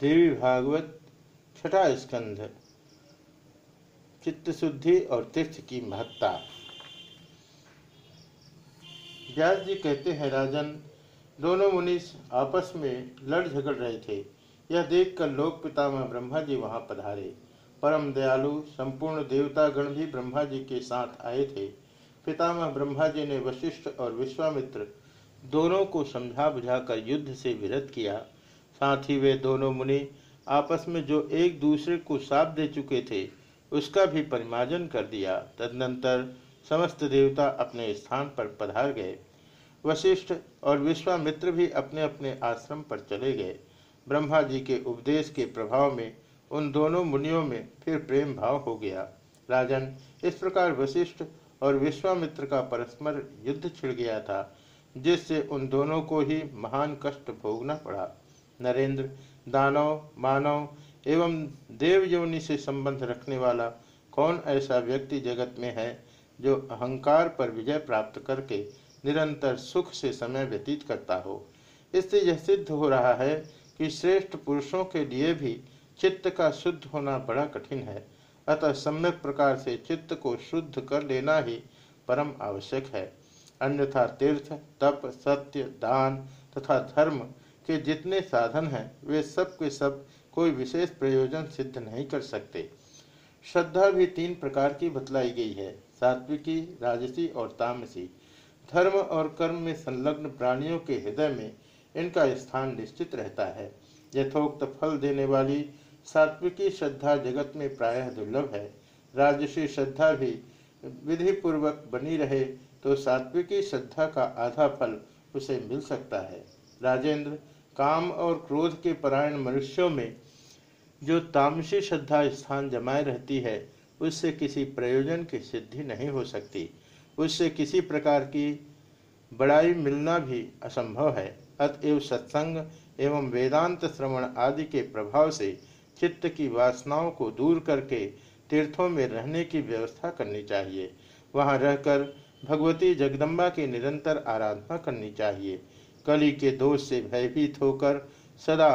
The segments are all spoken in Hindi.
देवी भागवत, छठा स्कंध। चित्त शुद्धि और तीर्थ की महत्ता। व्यास जी कहते हैं, राजन, दोनों मुनीष आपस में लड़ झगड़ रहे थे। यह देखकर लोक पितामह ब्रह्मा जी वहाँ पधारे। परम दयालु, संपूर्ण देवतागण भी ब्रह्मा जी के साथ आए थे। पितामह ब्रह्मा जी ने वशिष्ठ और विश्वामित्र दोनों को समझा बुझाकर युद्ध से विरत किया। साथ ही वे दोनों मुनि आपस में जो एक दूसरे को साप दे चुके थे, उसका भी परिमार्जन कर दिया। तदनंतर समस्त देवता अपने स्थान पर पधार गए। वशिष्ठ और विश्वामित्र भी अपने अपने आश्रम पर चले गए। ब्रह्मा जी के उपदेश के प्रभाव में उन दोनों मुनियों में फिर प्रेम भाव हो गया। राजन, इस प्रकार वशिष्ठ और विश्वामित्र का परस्पर युद्ध छिड़ गया था, जिससे उन दोनों को ही महान कष्ट भोगना पड़ा। नरेंद्र, दानव, मानव एवं देव योनि से संबंध रखने वाला कौन ऐसा व्यक्ति जगत में है जो अहंकार पर विजय प्राप्त करके निरंतर सुख से समय व्यतीत करता हो? इससे यह सिद्ध हो रहा है कि श्रेष्ठ पुरुषों के लिए भी चित्त का शुद्ध होना बड़ा कठिन है। अतः सम्यक प्रकार से चित्त को शुद्ध कर लेना ही परम आवश्यक है। अन्यथा तीर्थ, तप, सत्य, दान तथा धर्म के जितने साधन हैं, वे सब के सब कोई विशेष प्रयोजन सिद्ध नहीं कर सकते। श्रद्धा भी तीन प्रकार की बतलाई गई है, सात्विकी, राजसी और तामसी। धर्म और कर्म में संलग्न प्राणियों के हृदय में इनका स्थान निश्चित रहता है। यथोक्त फल देने वाली सात्विकी श्रद्धा जगत में प्रायः दुर्लभ है। राजसी श्रद्धा भी विधि पूर्वक बनी रहे तो सात्विकी श्रद्धा का आधा फल उसे मिल सकता है। राजेंद्र काम और क्रोध के परायण मनुष्यों में जो तामसी श्रद्धा स्थान जमाए रहती है, उससे किसी प्रयोजन की सिद्धि नहीं हो सकती। उससे किसी प्रकार की बड़ाई मिलना भी असंभव है। अतएव सत्संग एवं वेदांत श्रवण आदि के प्रभाव से चित्त की वासनाओं को दूर करके तीर्थों में रहने की व्यवस्था करनी चाहिए। वहाँ रहकर भगवती जगदम्बा की निरंतर आराधना करनी चाहिए। कली के दोष से भयभीत होकर सदा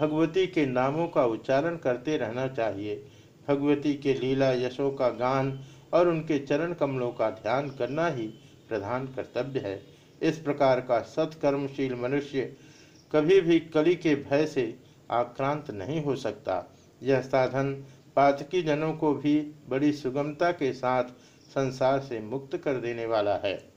भगवती के नामों का उच्चारण करते रहना चाहिए। भगवती के लीला यशों का गान और उनके चरण कमलों का ध्यान करना ही प्रधान कर्तव्य है। इस प्रकार का सत्कर्मशील मनुष्य कभी भी कली के भय से आक्रांत नहीं हो सकता। यह साधन पातकी जनों को भी बड़ी सुगमता के साथ संसार से मुक्त कर देने वाला है।